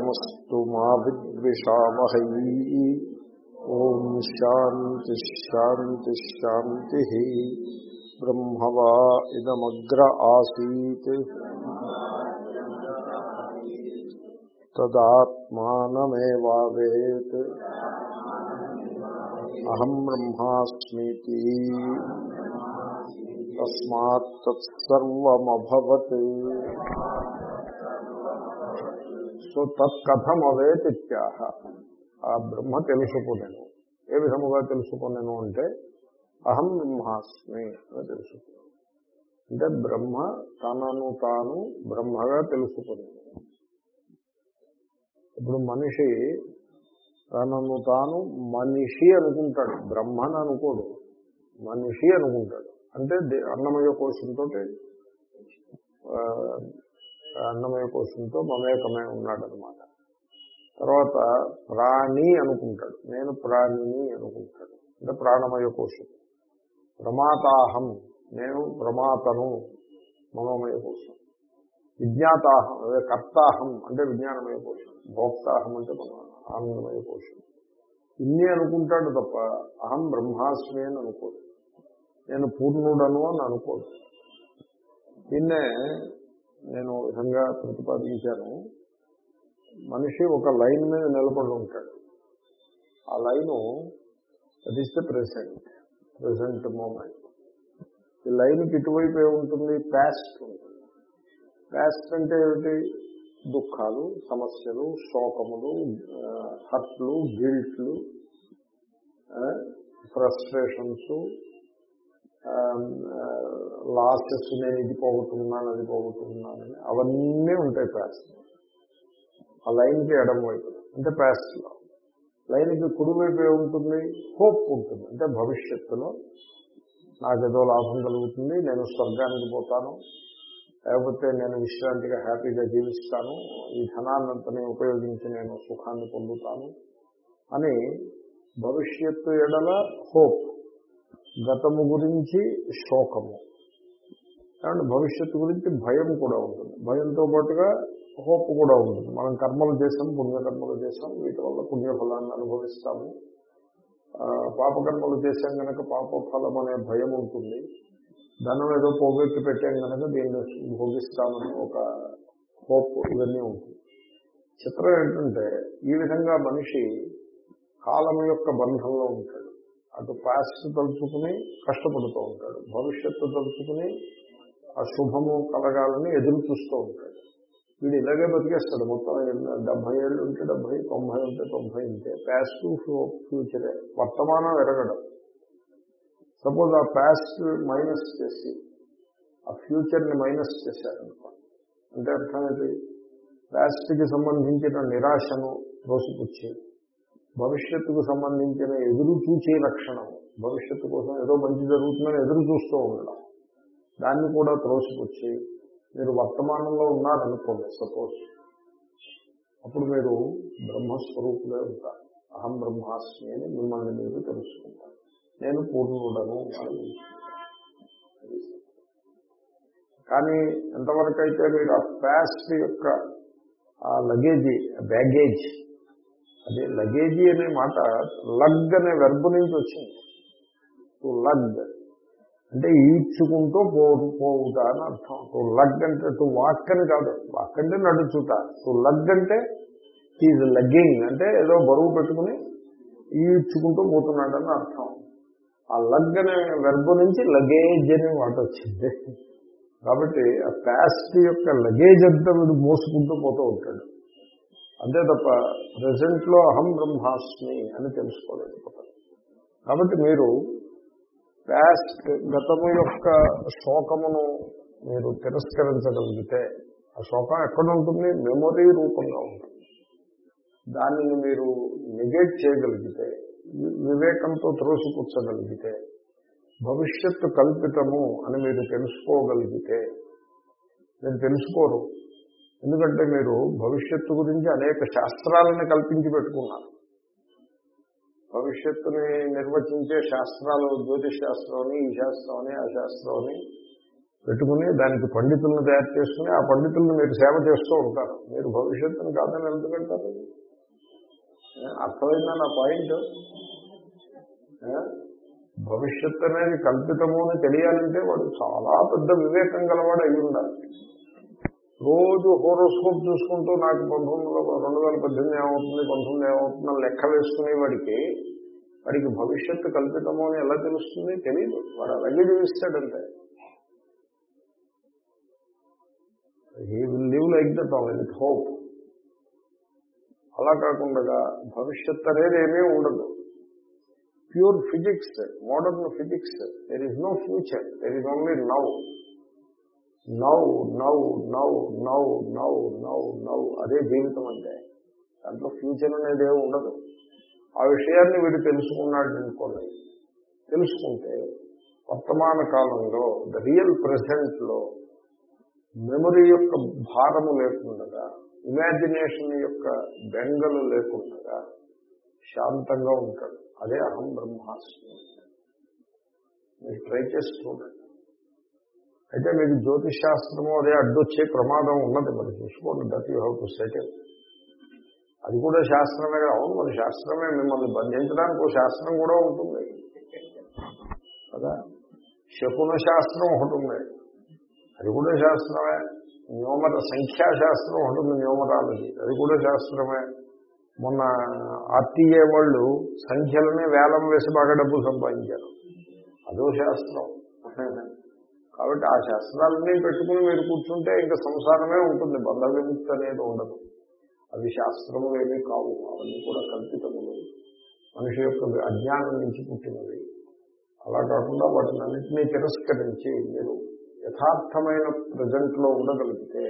అభయమస్తు మా విద్విషామహై. ఓం శాంతి శాంతి శాంతి. బ్రహ్మవా ఇదమగ్ర ఆసీత్. తదాత్మానమేవావేత్. అహం బ్రహ్మాస్మీతి. తస్మాత్ తత్సర్వమభవత్. సో తత్కథమవేత్ ఇత్యాహ ఆ బ్రహ్మ తెలుసుకునేను. ఏ విధముగా తెలుసుకునేను అంటే అహం బ్రహ్మాస్మి అని తెలుసుకున్నాను అంటే బ్రహ్మ తనను తాను బ్రహ్మగా తెలుసుకునేను. ఇప్పుడు మనిషి తనను తాను మనిషి అనుకుంటాడు. బ్రహ్మను అనుకోడు. మనిషి అనుకుంటాడు. అంటే అన్నమయ్య కోశంతో అన్నమయ కోశంతో మమేకమై ఉన్నాడు అనమాట తర్వాత ప్రాణి అనుకుంటాడు. నేను ప్రాణిని అనుకుంటాడు. అంటే ప్రాణమయ కోశం ప్రమాతాహం. నేను ప్రమాతను మనోమయ కోశం విజ్ఞాతాహం. అదే కర్తాహం అంటే విజ్ఞానమయ కోశం భోక్తాహం అంటే మన ఆనందమయ కోశం ఇన్ని అనుకుంటాడు తప్ప అహం బ్రహ్మాస్మి అని అనుకోడు. నేను పూర్ణుడను అని అనుకోడు. దీన్నే నేను విధంగా ప్రతిపాదించాను మనిషి ఒక లైన్ మీద నిలబడి ఉంటాడు. ఆ line that is the present present moment. ఈ లైన్కి ఇటువైపు ఏముంటుంది ప్యాస్ట్ ఉంటుంది. ప్యాస్ట్ అంటే ఏమిటి? దుఃఖాలు సమస్యలు శోకములు హర్ట్లు గిల్ట్లు ఫ్రస్ట్రేషన్స్ లాసెస్ నేను ఇది పోగొట్టుకున్నాను అది పోగొట్టుకున్నానని అవన్నీ ఉంటాయి ప్యాస్ట్లో ఆ లైన్కి ఎడం వైపు. అంటే ప్యాస్ట్లో లైన్కి కుడివైపు ఏముంటుంది? హోప్ ఉంటుంది. అంటే భవిష్యత్తులో నాకేదో లాభం కలుగుతుంది నేను స్వర్గానికి పోతాను లేకపోతే నేను విశ్రాంతిగా హ్యాపీగా జీవిస్తాను ఈ ధనాన్నంతని ఉపయోగించి నేను సుఖాన్ని పొందుతాను అని భవిష్యత్తు ఎడల హోప్ గతము గురించి శోకము. అండ్ భవిష్యత్తు గురించి భయం కూడా ఉంటుంది. భయంతో పాటుగా హోప్ కూడా ఉంటుంది. మనం కర్మలు చేసాం పుణ్యకర్మలు చేసాం వీటి వల్ల పుణ్యఫలాన్ని అనుభవిస్తాము. పాపకర్మలు చేశాం కనుక పాపఫలం అనే భయం ఉంటుంది. ధనం ఏదో పోగొట్టి పెట్టాం కనుక దీన్ని భోగిస్తామని ఒక హోప్ ఇవన్నీ ఉంటుంది. చిత్రం ఏంటంటే ఈ విధంగా మనిషి కాలం యొక్క బంధంలో ఉంటాడు. అటు పాస్ట్ తలుచుకుని కష్టపడుతూ ఉంటాడు. భవిష్యత్తు తలుచుకుని ఆ శుభము కలగాలని ఎదురు చూస్తూ ఉంటాడు. వీడు ఇలాగే బతికేస్తాడు. మొత్తం డెబ్బై ఏళ్ళు ఉంటే డెబ్బై తొంభై ఉంటే తొంభై ఉంటే ప్యాస్ట్ ఫ్యూచరే వర్తమానం ఎరగడం. సపోజ్ ఆ ప్యాస్ట్ మైనస్ చేసి ఆ ఫ్యూచర్ని మైనస్ చేశారనుకో. అంటే అర్థం ఏంటి? సంబంధించిన నిరాశను రోసిపుచ్చి భవిష్యత్తుకు సంబంధించిన ఎదురు చూచే లక్షణం. భవిష్యత్తు కోసం ఏదో మంచి జరుగుతుందని ఎదురు చూస్తూ ఉండడం. దాన్ని కూడా త్రోసిపుచ్చి మీరు వర్తమానంలో ఉన్నారనుకోండి సపోజ్. అప్పుడు మీరు బ్రహ్మస్వరూపులే ఉంటారు. అహం బ్రహ్మాస్మి అని మిమ్మల్ని మీరు తెలుసుకుంటారు. నేను పూర్ణుడను అని కానీ ఎంతవరకు అయితే మీరు ఆ ప్యాస్ట్ యొక్క ఆ లగేజీ బ్యాగేజ్ అదే లగేజీ అనే మాట లగ్ అనే వెర్బ్ నుంచి వచ్చింది. To lug. అంటే ఈడ్చుకుంటూ పో పోవుట అని అర్థం. టు లగ్ అంటే టు వాక్ అని కాదు. వాక్ అంటే నడుచుట. టు లగ్ అంటే ఈజ్ లగ్గింగ్ అంటే ఏదో బరువు పెట్టుకుని ఈడ్చుకుంటూ పోతున్నాడని అర్థం. ఆ లగ్ అనే వెర్బ్ నుంచి లగేజ్ అనే మాట వచ్చింది. కాబట్టి ఆ ప్యాస్ట్ యొక్క లగేజ్ అంతా వీడు మోసుకుంటూ పోతూ ఉంటాడు. అంతే తప్ప ప్రజెంట్లో అహం బ్రహ్మాస్మి అని తెలుసుకోలేకపోతారు కాబట్టి మీరు ప్యాస్ట్ గతము యొక్క శోకమును మీరు తిరస్కరించగలిగితే ఆ శోకం ఎక్కడ ఉంటుంది మెమొరీ రూపంగా ఉంటుంది. దానిని మీరు నెగెట్ చేయగలిగితే వివేకంతో త్రోసిపుచ్చగలిగితే భవిష్యత్తు కల్పితము అని మీరు తెలుసుకోగలిగితే మీరు తెలుసుకోరు. ఎందుకంటే మీరు భవిష్యత్తు గురించి అనేక శాస్త్రాలను కల్పించి పెట్టుకున్నారు. భవిష్యత్తుని నిర్వచించే శాస్త్రాలు జ్యోతిష్ శాస్త్రం అని ఈ శాస్త్రం అని ఆ శాస్త్రం అని పెట్టుకుని దానికి పండితులను తయారు చేసుకుని ఆ పండితులను మీరు సేవ చేస్తూ ఉంటారు. మీరు భవిష్యత్తుని కాదని ఎందుకంటారు అర్థమైందా నా పాయింట్? భవిష్యత్తు అనేది కల్పితము అని తెలియాలంటే వాడు చాలా పెద్ద వివేకం గలవాడు అయి ఉండాలి. రోజు హోరోస్కోప్ చూసుకుంటూ నాకు పంతొమ్మిది రెండు వేల పద్దెనిమిది ఏమవుతుంది పంతొమ్మిది ఏమవుతుందని లెక్క వేసుకునే వాడికి వాడికి భవిష్యత్తు కల్పితము అని ఎలా తెలుస్తుంది? తెలియదు వాడు అలాగే జీవిస్తాడంటే he will live like that all with hope అలా కాకుండా భవిష్యత్ అనేది ఏమీ ఉండదు. Pure physics modern physics there is no future there is only now now now now now now now now. అదే జీవితం అంటే. దాంట్లో ఫ్యూచర్ అనేది ఏమి ఉండదు. ఆ విషయాన్ని వీడు తెలుసుకున్నాడు అనుకోండి. తెలుసుకుంటే వర్తమాన కాలంలో ద రియల్ ప్రజెంట్లో మెమరీ యొక్క భారము లేకుండా ఇమాజినేషన్ యొక్క బెంగలు లేకుండా శాంతంగా ఉంటాడు. అదే అహం బ్రహ్మాస్మి. మీరు ట్రై చేసి చూడండి. అయితే మీకు జ్యోతిష్ శాస్త్రము అదే అడ్డొచ్చే ప్రమాదం ఉన్నది. మరి చూసుకోండి that you have to settle. అది కూడా శాస్త్రమే అవును మరి శాస్త్రమే మిమ్మల్ని బంధించడానికి ఒక శాస్త్రం కూడా ఉంటుంది. కదా? శకున శాస్త్రం ఒకటి ఉంది. అది కూడా శాస్త్రమే. న్యూమర సంఖ్యాశాస్త్రం ఒకటి ఉంది న్యూమరాలజీ. అది కూడా శాస్త్రమే. మొన్న ఆర్టీఏ వాళ్ళు సంఖ్యలని వేలం వేసి బాగా డబ్బులు సంపాదించారు. అదో శాస్త్రం. కాబట్టి ఆ శాస్త్రాలన్నీ పెట్టుకుని మీరు కూర్చుంటే ఇంకా సంసారమే ఉంటుంది. బంధ విముక్తి అనేది ఉండదు. అవి శాస్త్రములు ఏమీ కావు. అవన్నీ కూడా కల్పితములు. మనిషి యొక్క అజ్ఞానం నుంచి పుట్టినవి. అలా కాకుండా వాటిని అన్నింటినీ తిరస్కరించి మీరు యథార్థమైన ప్రజెంట్లో ఉండగలిగితే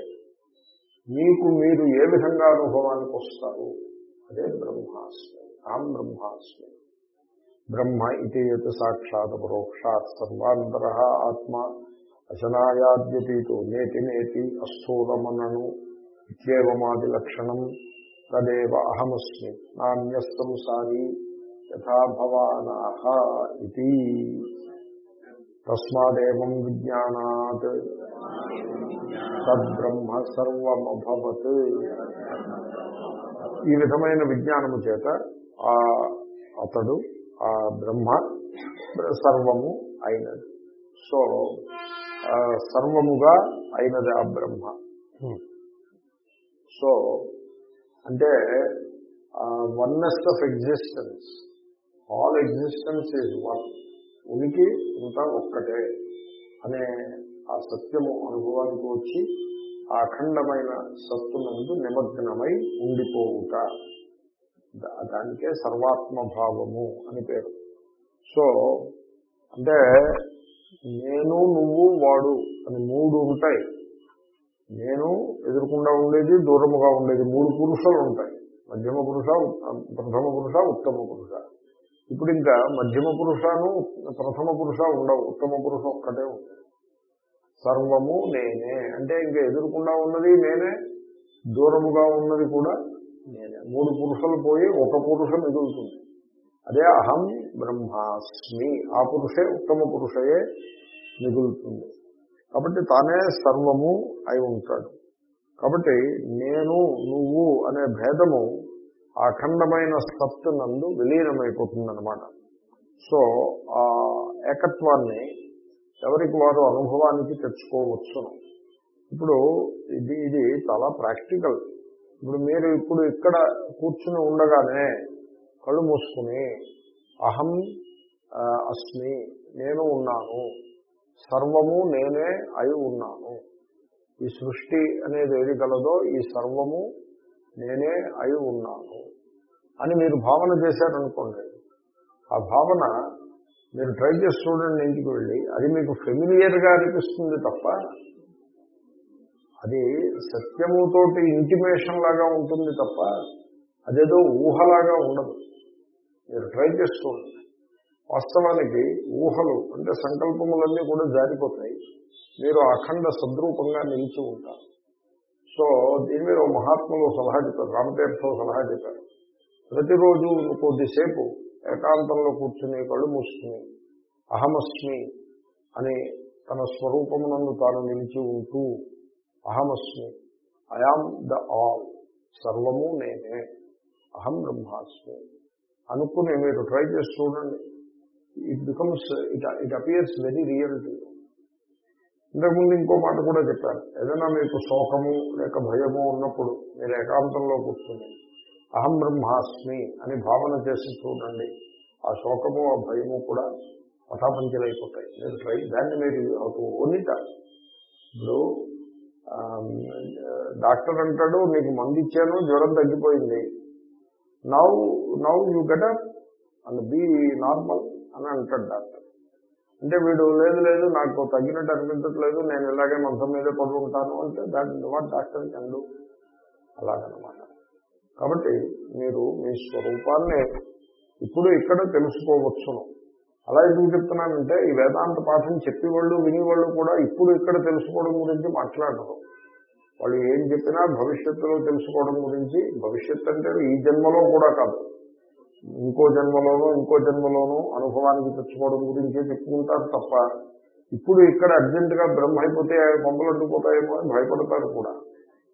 మీకు మీరు ఏ విధంగా అనుభవానికి వస్తారు? అదే బ్రహ్మాస్మి. ఆం బ్రహ్మాస్మి. బ్రహ్మ ఇది సాక్షాత్ పరోక్షాత్ సర్వాంతర ఆత్మ అశనాయాద్యతీతో నేతి నేతి అస్థూలమనను ఇత్యేవమాది లక్షణం తదేవ అహమస్మి నాణ్య సంసారీ యథా ఇది. తస్మాదేవం విజ్ఞానాత్ తద్బ్రహ్మ సర్వమభవత్. ఈ విధమైన విజ్ఞానము చేత ఆ అతడు ఆ బ్రహ్మ సర్వము అయినది. సో సర్వముగా అయినది ఆ బ్రహ్మ. సో అంటే oneness of existence all existence is one ఉనికి ఇంత ఒక్కటే అనే ఆ సత్యము అనుభవానికి వచ్చి ఆ అఖండమైన సత్తునందు నిమగ్నమై ఉండిపోవుట. దానికే సర్వాత్మభావము అని పేరు. సో అంటే నేను నువ్వు వాడు అని మూడు ఉంటాయి. నేను ఎదురుకుండా ఉండేది దూరముగా ఉండేది మూడు పురుషులు ఉంటాయి మధ్యమ పురుష ప్రథమ పురుష ఉత్తమ పురుష. ఇప్పుడు ఇంకా మధ్యమ పురుషను ప్రథమ పురుష ఉండవు ఉత్తమ పురుష ఒక్కటే ఉంటుంది సర్వము నేనే. అంటే ఇంకా ఎదురుకుండా ఉన్నది నేనే దూరముగా ఉన్నది కూడా నేనే. మూడు పురుషులు పోయి ఒక పురుషం మిగులుతుంది. అదే అహం బ్రహ్మాస్మి. ఆ పురుషే ఉత్తమ పురుషయే మిగులుతుంది. కాబట్టి తానే సర్వము అయి ఉంటాడు. కాబట్టి నేను నువ్వు అనే భేదము అఖండమైన సత్తు నందు విలీనమైపోతుందన్నమాట. సో ఆ ఏకత్వాన్ని ఎవరికి వారు అనుభవానికి తెచ్చుకోవచ్చును. ఇప్పుడు ఇది ఇది చాలా ప్రాక్టికల్. ఇప్పుడు మీరు ఇప్పుడు ఇక్కడ కూర్చుని ఉండగానే కళ్ళు మూసుకుని అహం అస్మి నేను ఉన్నాను. సర్వము నేనే అయి ఉన్నాను. ఈ సృష్టి అనేది ఏది కలదో ఈ సర్వము నేనే అయి ఉన్నాను. అని మీరు భావన చేశారనుకోండి. ఆ భావన మీరు ట్రై చేసి చూడండి ఇంటికి వెళ్ళి అది మీకు ఫెమిలియర్గా అనిపిస్తుంది తప్ప అది సత్యముతోటి ఇంటిమేషన్ లాగా ఉంటుంది తప్ప అదేదో ఊహలాగా ఉండదు. మీరు ట్రై చేస్తూ వాస్తవానికి ఊహలు అంటే సంకల్పములన్నీ కూడా జారిపోతాయి. మీరు అఖండ సద్రూపంగా నిలిచి ఉంటారు. సో దీని మీద మహాత్ములు సలహా చెప్పారు. రామతీర్థం సలహా చెప్పారు. ప్రతిరోజు కొద్దిసేపు ఏకాంతంలో కూర్చుని కళ్ళు మూసుకుని అహమస్మి అని తన స్వరూపమునందు తాను నిలిచి ఉంటూ అహమస్మి ఐఆమ్ ద ఆల్ సర్వము నేనే అహం బ్రహ్మాస్మి అనుకుని మీరు ట్రై చేసి చూడండి. It becomes it it appears very real to ఇంతకుముందు ఇంకో మాట కూడా చెప్పాను. ఏదైనా మీకు శోకము లేక భయము ఉన్నప్పుడు మీరు ఏకాంతంలో కూర్చుని అహం బ్రహ్మాస్మి అని భావన చేసి చూడండి. ఆ శోకము ఆ భయము కూడా పటాపంచలైపోతాయి. మీరు ట్రై దాన్ని మీరు ఓనిట. ఇప్పుడు డాక్టర్ అంటాడు నీకు మందు ఇచ్చాను జ్వరం తగ్గిపోయింది. Now now you get up and be normal అని అంటాడు డాక్టర్. అంటే వీడు లేదు లేదు నాకు తగ్గినట్టు అనిపించట్లేదు నేను ఇలాగే మంచం మీద పడుకుంటాను అంటే దాన్ని వాట్ డాక్టర్ కండు అలాగనమాట. కాబట్టి మీరు మీ స్వరూపాన్ని ఇప్పుడు ఇక్కడ తెలుసుకోవచ్చును. అలా ఎందుకు చెప్తున్నానంటే ఈ వేదాంత పాఠం చెప్పేవాళ్ళు వినేవాళ్ళు కూడా ఇప్పుడు ఇక్కడ తెలుసుకోవడం గురించి మాట్లాడరు. వాళ్ళు ఏం చెప్పినా భవిష్యత్తులో తెలుసుకోవడం గురించి భవిష్యత్ అంటే ఈ జన్మలో కూడా కాదు. ఇంకో జన్మలోనూ ఇంకో జన్మలోనూ అనుభవానికి తెచ్చుకోవడం గురించే చెప్పుకుంటారు తప్ప ఇప్పుడు ఇక్కడ అర్జెంటుగా బ్రహ్మ అయిపోతే బొమ్మలు అడ్డుపోతాయేమో అని భయపడతారు కూడా.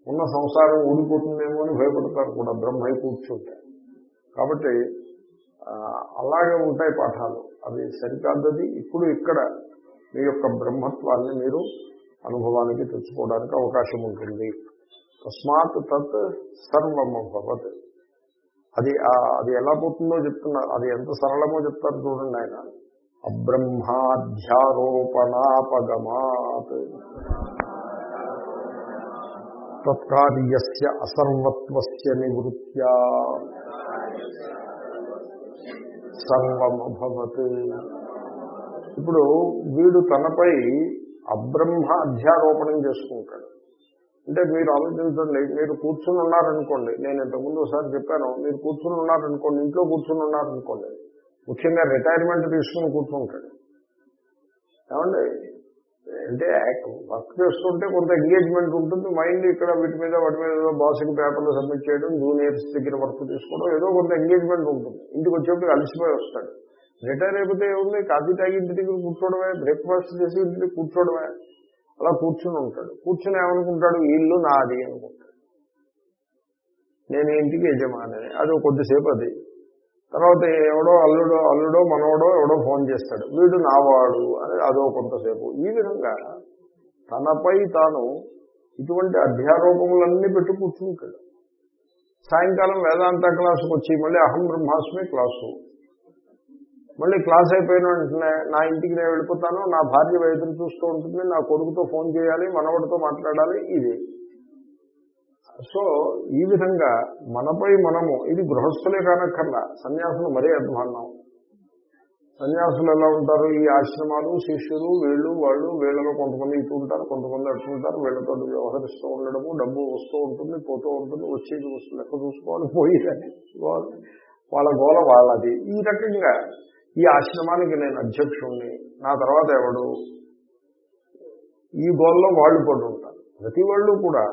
ఉన్న సంసారం ఊడిపోతుందేమో అని భయపడతారు కూడా బ్రహ్మ అయి కూర్చుంటే. కాబట్టి అలాగే ఉంటాయి పాఠాలు. అవి సరికాదది. ఇప్పుడు ఇక్కడ మీ యొక్క బ్రహ్మత్వాన్ని మీరు అనుభవానికి తెచ్చుకోవడానికి అవకాశం ఉంటుంది. తస్మాత్ తత్ సర్వమభవత్ అది అది ఎలా పోతుందో చెప్తున్నారు అది ఎంత సరళమో చెప్తారు చూడండి ఆయన. అబ్రహ్మాధ్యారోపణాపగమాత్. తత్కార్య అసర్వత్వస్య నివృత్యా. సర్వమభవత్ ఇప్పుడు వీడు తనపై అబ్రహ్మ అధ్యారోపణం చేసుకుంటాడు. అంటే మీరు ఆలోచించండి మీరు కూర్చుని ఉన్నారనుకోండి నేను ఇంతకుముందు ఒకసారి చెప్పాను మీరు కూర్చుని ఉన్నారనుకోండి ఇంట్లో కూర్చుని ఉన్నారనుకోండి ముఖ్యంగా రిటైర్మెంట్ తీసుకుని కూర్చుంటాడు. ఏమండి? అంటే వర్క్ చేస్తుంటే కొంత ఎంగేజ్మెంట్ ఉంటుంది మైండ్ ఇక్కడ వీటి మీద వాటి మీద ఏదో బాసుకి పేపర్లు సబ్మిట్ చేయడం జూనియర్స్ దగ్గర వర్క్ తీసుకోవడం ఏదో కొంత ఎంగేజ్మెంట్ ఉంటుంది. ఇంటికి వచ్చేప్పుడు అలసిపోయి వస్తాడు. రిటైర్ అయిపోతే ఏముంది? కాఫీ తాగి ఇంటి దగ్గర కూర్చోవడమే బ్రేక్ఫాస్ట్ చేసి ఇంటి దగ్గర కూర్చోవడమే. అలా కూర్చుని ఉంటాడు. కూర్చుని ఏమనుకుంటాడు? ఇల్లు నాది అనుకుంటాడు. నేను ఇంటికి యజమాని అది కొద్దిసేపు అది. తర్వాత ఎవడో అల్లుడో అల్లుడో మనవడో ఎవడో ఫోన్ చేస్తాడు. వీడు నావాడు అని అదో కొంతసేపు. ఈ విధంగా తనపై తాను ఇటువంటి అధ్యారోపములన్నీ పెట్టి కూర్చుంటాడు. సాయంకాలం వేదాంత క్లాసుకు వచ్చి మళ్ళీ అహం బ్రహ్మాస్మి క్లాసు. మళ్ళీ క్లాస్ అయిపోయిన వెంటనే నా ఇంటికి నేను వెళ్ళిపోతాను నా భార్య ఎదురు చూస్తూ ఉంటుంది నా కొడుకుతో ఫోన్ చేయాలి మనవడితో మాట్లాడాలి ఇది. సో ఈ విధంగా మనపై మనము ఇది గృహస్థులే కానక్కర్లా సన్యాసులు మరీ అధ్వాన్నం. సన్యాసులు ఎలా ఉంటారు? ఈ ఆశ్రమాలు శిష్యులు వీళ్ళు వాళ్ళు వీళ్ళలో కొంతమంది ఇటు ఉంటారు కొంతమంది అటు ఉంటారు వీళ్ళతో వ్యవహరిస్తూ ఉండడము డబ్బు వస్తూ ఉంటుంది పోతూ ఉంటుంది వచ్చేది వస్తుంది లెక్క చూసుకోవాలి పోయి వాళ్ళ గోల వాళ్ళది. ఈ రకంగా ఈ ఆశ్రమానికి నేను అధ్యక్షుణ్ణి. నా తర్వాత ఎవడు? ఈ గోల్లో వాళ్ళు పడి ఉంటారు. ప్రతి వాళ్ళు కూడా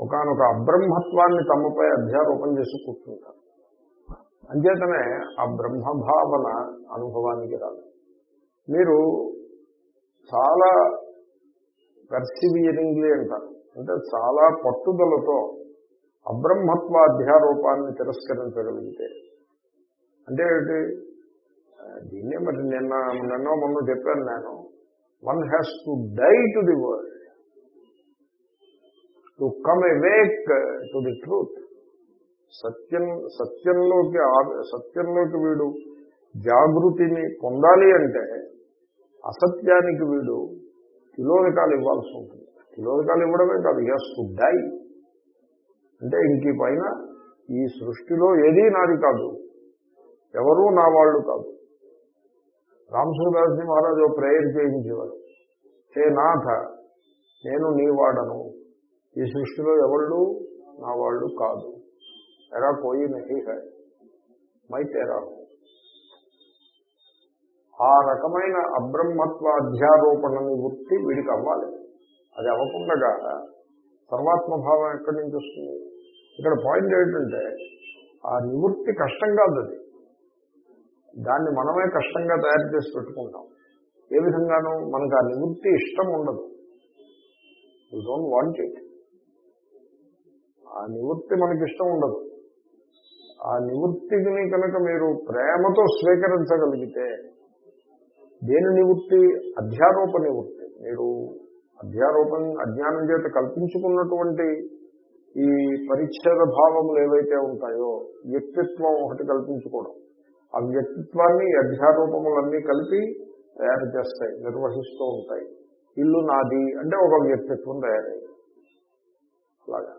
ఒకనొక అబ్రహ్మత్వాన్ని తమపై అధ్యారోపణ చేసి కూర్చుంటారు. అంచేతనే ఆ బ్రహ్మభావన అనుభవానికి రాదు. మీరు చాలా పర్సివియరింగ్లీ అంటారు. అంటే చాలా పట్టుదలతో అబ్రహ్మత్వ అధ్యారోపాన్ని తిరస్కరించగలిగితే అంటే దీన్నే మరి నిన్న నిన్న మొన్న చెప్పాను నేను. One has to die to the world to come awake to the truth సత్యం సత్యంలోకి సత్యంలోకి వీడు జాగృతిని పొందాలి అంటే అసత్యానికి వీడు కిలోనికాలు ఇవ్వాల్సి ఉంటుంది. కిలోనికాలు ఇవ్వడమే కాదు ఎస్ టు డై అంటే ఇంక పైన ఈ సృష్టిలో ఏదీ నాది కాదు. ఎవరూ నా వాళ్ళు కాదు. రామసుదాసి మహారాజు ప్రేయర్ చేయించేవాడు హే నాథ నేను నీ వాడను. ఈ సృష్టిలో ఎవళ్ళు నా వాళ్ళు కాదు. ఎరా పోయి నహి హై మై తేరా ఆ రకమైన అబ్రహ్మత్వ అధ్యారోపణ నివృత్తి వీడికి అవ్వాలి. అది అవ్వకుండా సర్వాత్మభావం ఎక్కడి నుంచి వస్తుంది? ఇక్కడ పాయింట్ ఏంటంటే ఆ నివృత్తి కష్టం కాదు అది దాన్ని మనమే కష్టంగా తయారు చేసి పెట్టుకుంటాం. ఏ విధంగానూ మనకు ఆ నివృత్తి ఇష్టం ఉండదు. యూ డోంట్ వాంట్ ఇట్ ఆ నివృత్తి మనకి ఇష్టం ఉండదు. ఆ నివృత్తిని కనుక మీరు ప్రేమతో స్వీకరించగలిగితే దేని నివృత్తి? అధ్యారోప నివృత్తి. మీరు అధ్యారోపం అజ్ఞానం చేత కల్పించుకున్నటువంటి ఈ పరిచ్ఛేద భావములు ఏవైతే ఉంటాయో వ్యక్తిత్వం ఒకటి కల్పించుకోవడం. ఆ వ్యక్తిత్వాన్ని అధ్యారూపములన్నీ కలిపి తయారు చేస్తాయి నిర్వహిస్తూ ఉంటాయి. ఇల్లు నాది అంటే ఒక వ్యక్తిత్వం తయారయ్యి. అలాగా.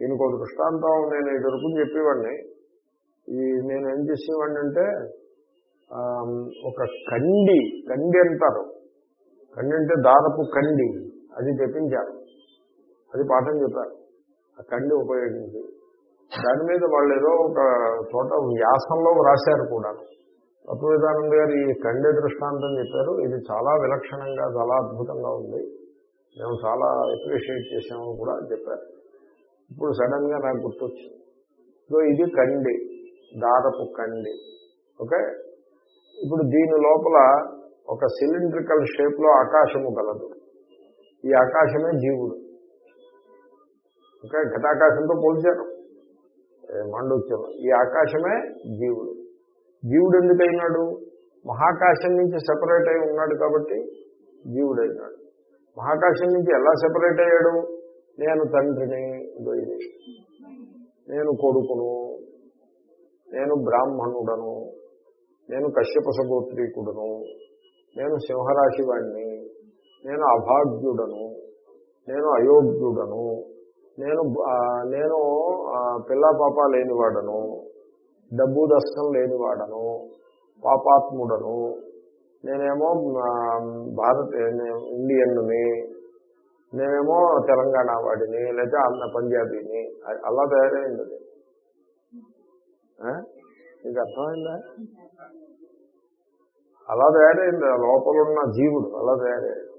దీనికి ఒక దృష్టాంతం నేను ఇదివరకు చెప్పేవాడిని. ఈ నేను ఏం చేసేవాడిని అంటే ఒక కండి కండి అంటారు. కండి అంటే దారపు కండి అది తెప్పించారు. అది పాఠం చెప్పారు. ఆ కండి ఉపయోగించి. దాని మీద వాళ్ళు ఏదో ఒక చోట వ్యాసంలో రాశారు కూడా. తత్వవిధానంద గారు ఈ కండి దృష్టాంతం చెప్పారు. ఇది చాలా విలక్షణంగా చాలా అద్భుతంగా ఉంది. మేము చాలా అప్రిషియేట్ చేసామని కూడా చెప్పారు. ఇప్పుడు సడన్గా నాకు గుర్తొచ్చింది. సో ఇది కండి దారపు కండి ఓకే? ఇప్పుడు దీని లోపల ఒక సిలిండ్రికల్ షేప్లో ఆకాశము గలదు. ఈ ఆకాశమే జీవుడు. ఓకే? ఘటాకాశంతో పోల్చారు. మండోత్సవం ఈ ఆకాశమే జీవుడు. జీవుడు ఎందుకైనాడు? మహాకాశం నుంచి సెపరేట్ అయి ఉన్నాడు కాబట్టి జీవుడైనాడు. మహాకాశం నుంచి ఎలా సెపరేట్ అయ్యాడు? నేను తండ్రిని ఇదో ఇది నేను కొడుకును నేను బ్రాహ్మణుడను నేను కశ్యప గోత్రీకుడును నేను సింహరాశి వాణ్ణి నేను అభాగ్యుడను నేను అయోగ్యుడను నేను నేను పిల్లా పిల్ల పాప లేనివాడను డబ్బు దస్తం లేనివాడను పాపాత్ముడను నేనేమో భారత ఇండియన్ని నేనేమో తెలంగాణ వాడిని లేదా అన్న పంజాబీని అలా తయారైంది మీకు అర్థమైందా? అలా తయారైంది లోపల ఉన్న జీవుడు అలా తయారయ్యాడు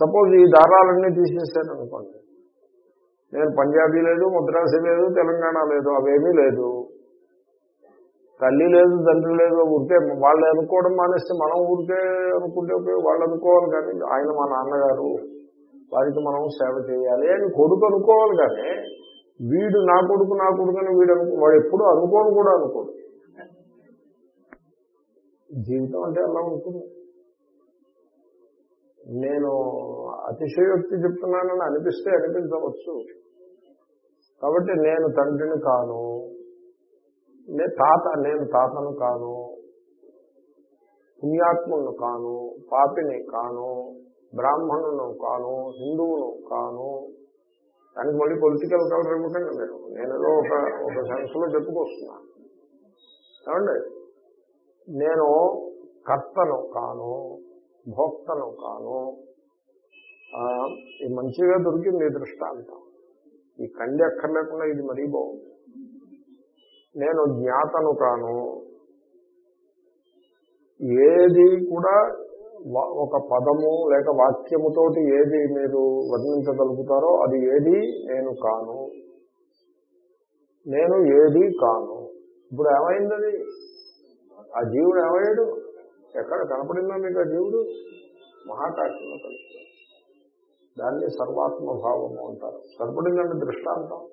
సపోజ్ ఈ దారాలన్నీ తీసేసాను అనుకోండి నేను పంజాబీ లేదు మద్రాసి లేదు తెలంగాణ లేదు అవేమీ లేదు. తల్లి లేదు తండ్రి లేదు ఊరికే వాళ్ళు అనుకోవడం మానేస్తే మనం ఊరికే అనుకుంటే వాళ్ళు అనుకోవాలి కానీ ఆయన మా నాన్నగారు వారికి మనం సేవ చేయాలి అని కొడుకు అనుకోవాలి కానీ వీడు నా కొడుకు నా కొడుకు అని వీడు అనుకో వాడు ఎప్పుడు అనుకోను కూడా అనుకోడు. జీవితం అంటే అలా ఉంటుంది. నేను అతిశయోక్తి చెప్తున్నానని అనిపిస్తే అనిపించవచ్చు. కాబట్టి నేను తండ్రిని కాను. నే తాత నేను తాతను కాను. పుణ్యాత్మును కాను. పాపిని కాను. బ్రాహ్మణును కాను. హిందువును కాను. దానికి మళ్ళీ పొలిటికల్ కలర్ ఇవ్వకండి మీరు. నేను ఏదో ఒక ఒక సెన్స్లో చెప్పుకొస్తున్నాను ఏమండి? నేను కర్తను కాను. భోక్తను కాను ఇది మంచిగా దొరికింది ఈ దృష్టాంతం. ఈ కండి అక్కర్లేకుండా ఇది మరీ బాగుంది. నేను జ్ఞాతను కాను. ఏది కూడా ఒక పదము లేక వాక్యముతోటి ఏది మీరు వర్ణించగలుగుతారో అది ఏది నేను కాను. నేను ఏది కాను. ఇప్పుడు ఏమైంది అది ఆ జీవుడు ఏమయ్యాడు? ఎక్కడ కనపడిందా మీకు ఆ జీవుడు మహాకాశంలో కలుస్తాడు. దాన్ని సర్వాత్మభావము అంటారు. కనపడిందండి దృష్టాంతం.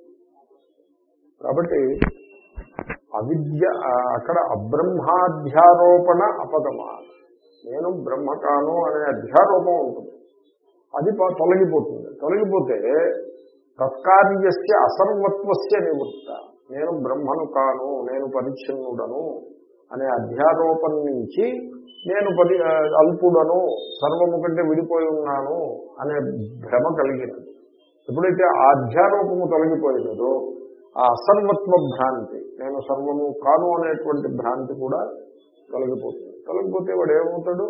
కాబట్టి అవిద్య అక్కడ అబ్రహ్మాధ్యారోపణ అపగమా. నేను బ్రహ్మకాను అనే అధ్యారోపం ఉంటుంది. అది ప- తొలగిపోతుంది. తొలగిపోతే తత్కార్యస్య అసర్వత్వస్య నివృత్త. నేను బ్రహ్మను కాను నేను పరిచ్ఛిన్నుడను. అనే అధ్యారోపణ నుంచి నేను పరి అల్పుడను సర్వము కంటే విడిపోయి ఉన్నాను అనే భ్రమ కలిగినది. ఎప్పుడైతే ఆ అధ్యారోపము తొలగిపోయినదో ఆ అసర్వత్వ భ్రాంతి నేను సర్వము కాను అనేటువంటి భ్రాంతి కూడా తొలగిపోతుంది. తొలగిపోతే వాడు ఏమవుతాడు?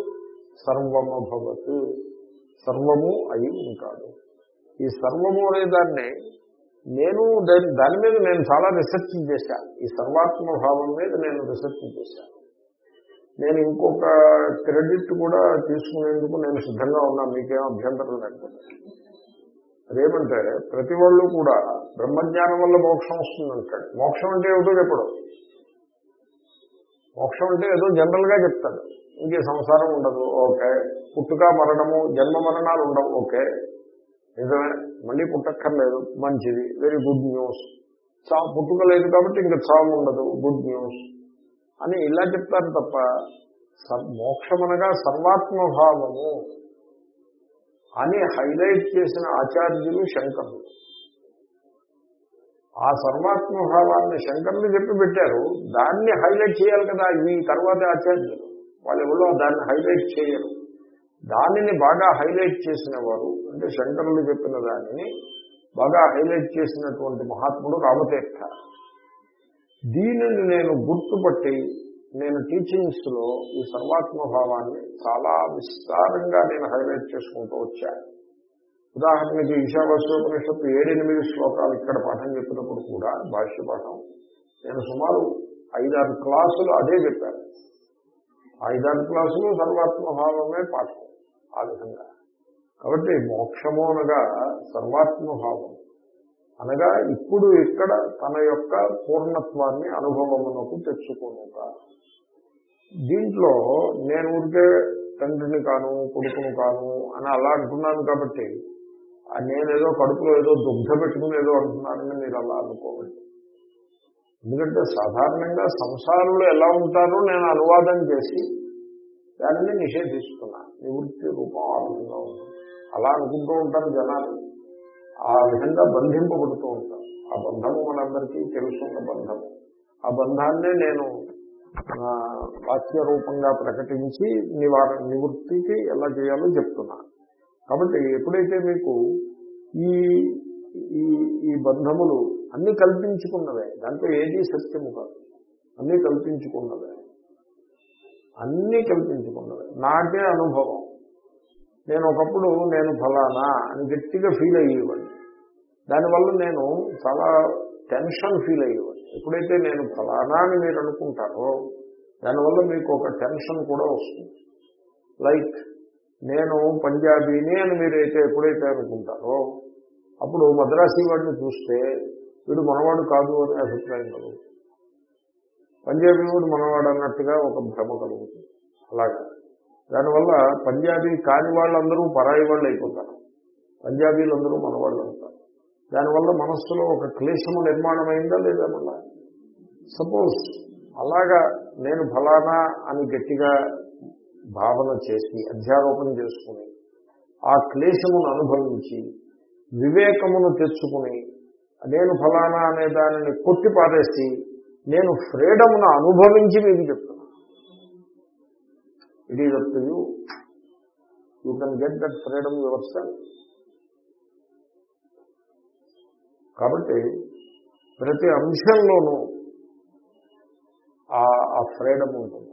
సర్వమభవత్ సర్వము అయి ఉంటాడు. ఈ సర్వము అనే దాన్ని నేను దాని దాని మీద నేను చాలా రీసెర్చ్ చేశాను ఈ సర్వాత్మ భావం మీద నేను రీసెర్చ్ చేశాను నేను ఇంకొక క్రెడిట్ కూడా తీసుకునేందుకు నేను సిద్ధంగా ఉన్నాను మీకేం అభ్యంతరం లేకపోతే. అదేమంటే ప్రతి వాళ్ళు కూడా బ్రహ్మజ్ఞానం వల్ల మోక్షం వస్తుందంటాడు. మోక్షం అంటే ఏదో చెప్పడు. మోక్షం అంటే ఏదో జనరల్గా చెప్తాడు. ఇంకే సంసారం ఉండదు ఓకే. పుట్టుక మరణము జన్మ మరణాలు ఉండవు ఓకే. నిజమే మళ్ళీ పుట్టక్కర్లేదు మంచిది వెరీ గుడ్ న్యూస్ చా పుట్టుకలేదు కాబట్టి ఇంకా చావు ఉండదు గుడ్ న్యూస్ అని ఇలా చెప్తారు తప్ప సర్- మోక్షమనగా సర్వాత్మభావము అని హైలైట్ చేసిన ఆచార్యులు శంకరులు. ఆ సర్వాత్మభావాన్ని శంకరులు చెప్పి పెట్టారు దాన్ని హైలైట్ చేయాలి కదా ఈ తర్వాత ఆచార్యులు. వాళ్ళు ఎవరో దాన్ని హైలైట్ చేయరు. దానిని బాగా హైలైట్ చేసిన వారు అంటే శంకరులు చెప్పిన దానిని బాగా హైలైట్ చేసినటువంటి మహాత్ముడు రామతీర్థ. దీనిని నేను గుర్తుపట్టి నేను టీచింగ్స్లో ఈ సర్వాత్మభావాన్ని చాలా విస్తారంగా నేను హైలైట్ చేసుకుంటూ వచ్చాను ఉదాహరణకి ఈశావాస్యోపనిషత్తు ఏడెనిమిది శ్లోకాలు ఇక్కడ పాఠం చెప్పినప్పుడు కూడా భాష్య పాఠం. నేను సుమారు ఐదారు క్లాసులు అదే చెప్పాను. ఐదారు క్లాసులు సర్వాత్మభావమే పాఠం. ఆ విధంగా. కాబట్టి మోక్షము అనగా సర్వాత్మభావం అనగా ఇప్పుడు ఇక్కడ తన యొక్క పూర్ణత్వాన్ని అనుభవమునకు తెచ్చుకునుక దీంట్లో నేను ఊరికే తండ్రిని కాను కొడుకును కాను అని అలా అంటున్నాను కాబట్టి నేనేదో కడుపులో ఏదో దుగ్ధ పెట్టుకుని ఏదో అంటున్నానని మీరు అలా అనుకోవండి ఎందుకంటే సాధారణంగా సంసారంలో ఎలా ఉంటారో నేను అనువాదం చేసి దానిని నిషేధిస్తున్నాను నివృత్తి రూపం ఉంటుంది అలా అనుకుంటూ ఉంటారు జనాలు. ఆ విధంగా బంధింపబడుతూ ఉంటారు. ఆ బంధము మనందరికీ తెలుసున్న బంధము. ఆ బంధాన్నే నేను వాక్య రూపంగా ప్రకటించి నివార నివృత్తికి ఎలా చేయాలో చెప్తున్నాను కాబట్టి ఎప్పుడైతే మీకు ఈ ఈ ఈ బంధములు అన్ని కల్పించుకున్నవే దాంట్లో ఏది సత్యము కాదు. అన్ని కల్పించుకున్నవే. అన్నీ కల్పించుకున్నవే నాకే అనుభవం. నేను ఒకప్పుడు నేను ఫలానా అని గట్టిగా ఫీల్ అయ్యేవాడిని. దానివల్ల నేను చాలా టెన్షన్ ఫీల్ అయ్యేవాడిని. ఎప్పుడైతే నేను ఫలానా అని మీరు అనుకుంటారో దానివల్ల మీకు ఒక టెన్షన్ కూడా వస్తుంది. లైక్ నేను పంజాబీని అని మీరైతే ఎప్పుడైతే అనుకుంటారో అప్పుడు మద్రాసీ వాడిని చూస్తే వీడు మనవాడు కాదు అనే అభిప్రాయం కలుగుతుంది. పంజాబీవుడు మనవాడు అన్నట్టుగా ఒక భ్రమ కలుగుతుంది. అలాగా. దానివల్ల పంజాబీ కాని వాళ్ళందరూ పరాయి వాళ్ళు అయిపోతారు. పంజాబీలందరూ మనవాళ్ళు అవుతారు. దానివల్ల మనస్సులో ఒక క్లేశము నిర్మాణమైందా లేదా మళ్ళా? సపోజ్ అలాగా నేను ఫలానా అని గట్టిగా భావన చేసి అధ్యారోపణ చేసుకుని ఆ క్లేశమును అనుభవించి వివేకమును తెచ్చుకుని నేను ఫలానా అనే దానిని కొట్టి పారేసి నేను ఫ్రీడమ్ను అనుభవించి మీకు చెప్తున్నాను it is up to you you can get that freedom yourself కాబట్టి ప్రతి అంశంలోనూ ఆ ఫ్రీడమ్ ఉంటుంది.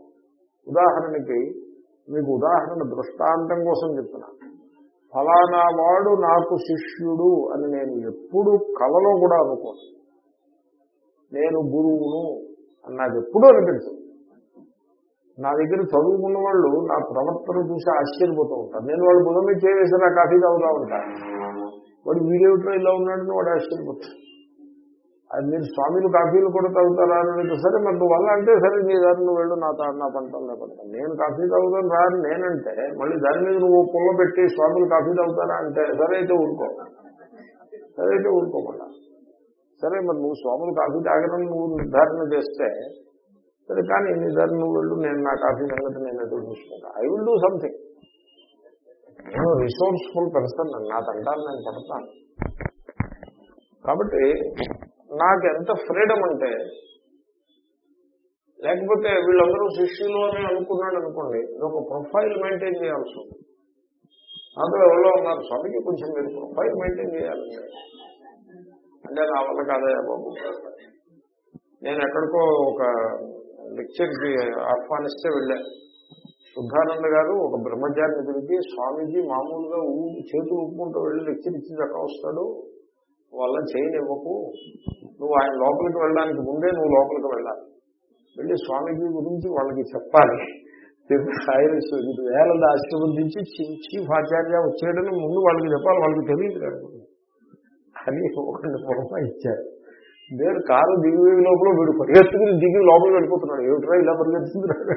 ఉదాహరణకి మీకు ఉదాహరణ దృష్టాంతం కోసం చెప్తున్నా. ఫలానా వాడు నాకు శిష్యుడు అని నేను ఎప్పుడు కలలో కూడా అనుకోను. నేను గురువును అని నాకు ఎప్పుడూ అనిపించదు నా దగ్గర చదువుకున్న వాళ్ళు నా ప్రవర్తన చూసి ఆశ్చర్యపోతూ ఉంటారు. నేను వాళ్ళు బుధం మీద చేసి నా కాఫీ తాగుతూ ఉంటాను వాడు వీడియోట్లో ఇలా ఉన్నాడని వాడు ఆశ్చర్యపోతాడు. అది మీరు స్వామిలు కాఫీలు కూడా తాగుతారా అని సరే మరి నువ్వు వల్ల అంటే సరే నీ దారి నువ్వు వెళ్ళు నా తా నా పంటలో నేను కాఫీ తాగుతాను రాని నేనంటే మళ్ళీ దాని మీద నువ్వు పుల్ల పెట్టి స్వామిలు కాఫీ తాగుతారా అంటే సరే అయితే ఊరుకో. సరే అయితే ఊరుకోకుండా. సరే మరి నువ్వు స్వాములు కాఫీ తాగడం నువ్వు నిర్ధారణ చేస్తే సరే కానీ నిర్ధారణ నువ్వు వెళ్ళు నేను నా కాఫీ సంగతి నేను ఎదురు చూసుకుంటా? ఐ విల్ డూ సంథింగ్ నేను రిసోర్స్ఫుల్ పర్సన్ నా తంటాన్ని నేను పడతాను. కాబట్టి నాకు ఎంత ఫ్రీడమ్ అంటే లేకపోతే వీళ్ళందరూ శిష్యులు అని అనుకున్నాడు అనుకోండి ఒక ప్రొఫైల్ మెయింటైన్ చేయాల్సి ఉంది. అందులో ఎవరో ఉన్నారు స్వామికి కొంచెం మీరు ప్రొఫైల్ మెయింటైన్ చేయాలి. అంటే నా వల్ల కాదయా బాబు. నేను ఎక్కడికో ఒక లెక్చర్కి ఆహ్వానిస్తే వెళ్ళా. శుద్ధానంద గారు ఒక బ్రహ్మచారిని పిలిచి స్వామీజీ మామూలుగా ఊ చేతులు ఊపుకుంటూ వెళ్ళి లెక్చర్ ఇచ్చి చక్క వస్తాడు? వల్ల చేయనివ్వకు నువ్వు ఆయన లోపలికి వెళ్ళడానికి ముందే నువ్వు లోపలికి వెళ్ళాలి. వెళ్ళి స్వామీజీ గురించి వాళ్ళకి చెప్పాలి. ఆయన వేల ఆశ్రమం చీఫ్ ఆచార్య వచ్చాడని ముందు వాళ్ళకి చెప్పాలి. వాళ్ళకి తెలియదు కాదు. అని ఒకటి ఇచ్చారు. నేను కారు దిగి లోపల వీడు పరిగెత్తుకుని దిగి లోపల వెళ్ళిపోతున్నాడు ఏమిట్రా ఇలా పరిగెత్తుతున్నాడు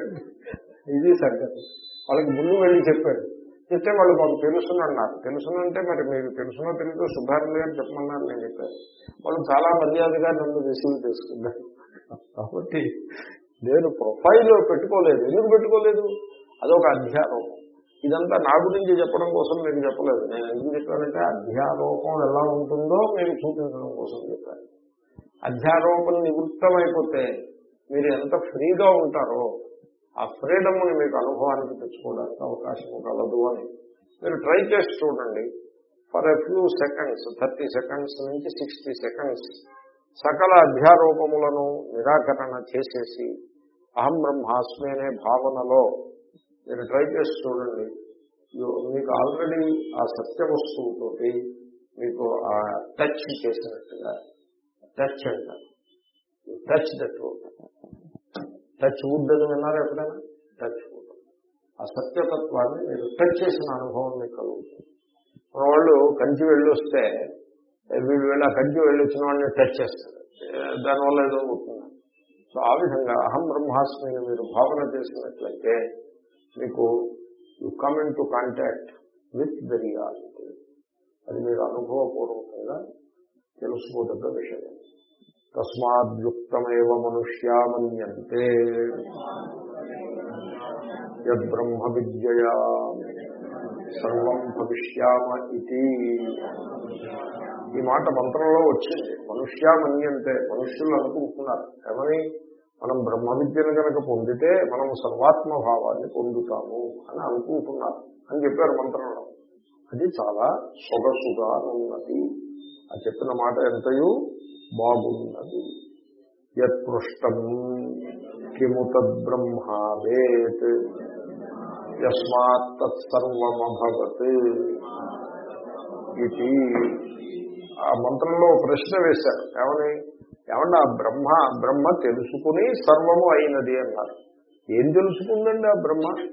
ఇది సంగతి. వాళ్ళకి ముందు వెళ్ళి చెప్పాడు చెప్తే వాళ్ళు మాకు తెలుసునన్నారు తెలుసునంటే మరి మీకు తెలుసునో తెలియదో సుధారణ గారు చెప్పమన్నారు నేను చెప్పాను వాళ్ళు చాలా మర్యాదగా నన్ను రిసీవ్ చేసుకున్నారు. కాబట్టి నేను ప్రొఫైల్ పెట్టుకోలేదు. ఎందుకు పెట్టుకోలేదు? అదొక అధ్యారోపం ఇదంతా నా గురించి చెప్పడం కోసం నేను చెప్పలేదు. నేను ఎందుకు చెప్పానంటే అధ్యారోపం ఎలా ఉంటుందో మీరు చూపించడం కోసం చెప్పాను. అధ్యారోపణ నివృత్తమైపోతే మీరు ఎంత ఫ్రీగా ఉంటారో ఆ ఫ్రీడమ్ని మీకు అనుభవానికి తెచ్చుకోవడానికి అవకాశం కలదు అని. మీరు ట్రై చేసి చూడండి. For a few seconds thirty seconds నుంచి సిక్స్టీ సెకండ్స్ సకల అధ్యారోపములను నిరాకరణ చేసేసి అహం బ్రహ్మాస్మి అనే భావనలో మీరు ట్రై చేసి చూడండి. మీకు ఆల్రెడీ ఆ సత్య వస్తువుతోటి మీకు ఆ టచ్ చేసినట్టుగా టచ్ అంటారు టచ్ దట్ టచ్ వుడ్ అని విన్నారు ఎప్పుడైనా? టచ్ వుడ్ ఆ సత్యతత్వాన్ని మీరు టచ్ చేసిన అనుభవం మీకు కలుగుతుంది. మన వాళ్ళు కంచి వెళ్ళి వస్తే వీళ్ళు వెళ్ళి ఆ కంచి వెళ్ళి వచ్చిన వాడిని టచ్ చేస్తారు. దానివల్ల ఏదో అవుతుంది. సో ఆ విధంగా అహం బ్రహ్మాస్మిని మీరు భావన చేసినట్లయితే మీకు you come into contact with the reality అది మీరు అనుభవపూర్వకంగా తెలుసుకోదగ్గ విషయం తస్మాద్యుక్తమేవ మనుష్యా మన్యంతే యద్బ్రహ్మ విద్యయా సర్వం భవిష్యామ ఇది ఈ మాట మంత్రంలో వచ్చింది. మనుష్యా మన్యంతే మనుష్యులు అనుకుంటున్నారు. ఏమని? మనం బ్రహ్మ విద్యను కనుక పొందితే మనం సర్వాత్మ భావాన్ని పొందుతాము అని అనుకుంటున్నారు అని చెప్పారు మంత్రంలో. అది చాలా సొగసుగా ఉన్నది. ఆ చెప్పిన మాట ఎంతయూ బాగున్నది. యత్పృష్టం కిము తద్బ్రహ్మావేత్ యస్మాత్ తత్సర్వమభవత్ ఇది. ఆ మంత్రంలో ప్రశ్న వేశారు. ఏమని? ఏమన్నా బ్రహ్మ బ్రహ్మ తెలుసుకుని సర్వము అయినది అన్నారు. ఏం తెలుసుకుందండి ఆ బ్రహ్మ?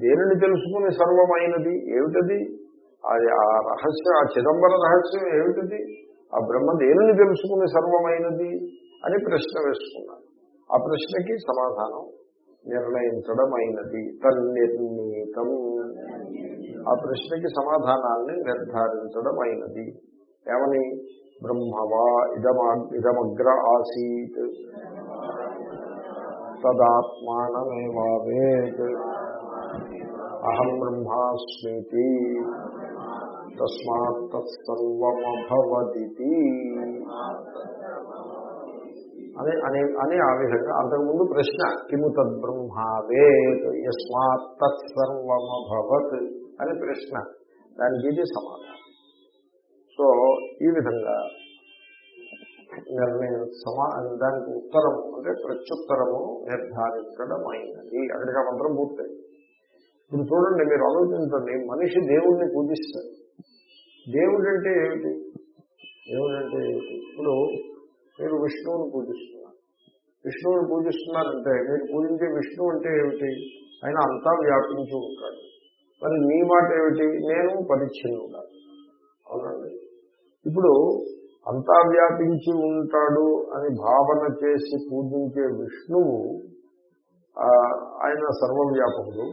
దేనిని తెలుసుకుని సర్వం అయినది? ఏమిటది? అది ఆ రహస్యం ఆ చిదంబర రహస్యం ఏమిటది? ఆ బ్రహ్మ దేనిని తెలుసుకుని సర్వమైనది అని ప్రశ్న వేసుకున్నాను ఆ ప్రశ్నకి సమాధానం నిర్ణయించడం అయినది. తన్నిర్ణీతం. ఆ ప్రశ్నకి సమాధానాన్ని నిర్ధారించడం అయినది. ఏమని? బ్రహ్మవా ఇదమగ్ర ఆసీత్. తదాత్మానమేవావేత్. అహం బ్రహ్మాస్మితి. తస్మాత్ తత్సర్వమభవదితి. అని అనే అని ఆ విధంగా అంతకుముందు ప్రశ్న కిము తద్బ్రహ్మావేత్ యస్మాత్ తత్సర్వమభవత్ అని ప్రశ్న. దానికి ఇది సమాధానం. సో ఈ విధంగా నిర్ణయం సమా దానికి ఉత్తరము అంటే ప్రత్యుత్తరము నిర్ధారించడం అయినది అక్కడికి ఆ మంత్రం పూర్తయింది. ఇప్పుడు చూడండి మీరు ఆలోచించండి మనిషి దేవుణ్ణి పూజిస్తారు దేవుడు అంటే ఏమిటి? దేవుడు అంటే ఏమిటి? ఇప్పుడు మీరు విష్ణువుని పూజిస్తున్నారు. విష్ణువుని పూజిస్తున్నారంటే మీరు పూజించే విష్ణువు అంటే ఏమిటి? ఆయన అంతా వ్యాపించి ఉంటాడు. మరి మీ మాట ఏమిటి? నేను పరిచ్ఛిన్నుడా. అవునండి. ఇప్పుడు అంతా వ్యాపించి ఉంటాడు అని భావన చేసి పూజించే విష్ణువు ఆయన సర్వవ్యాపకుడు.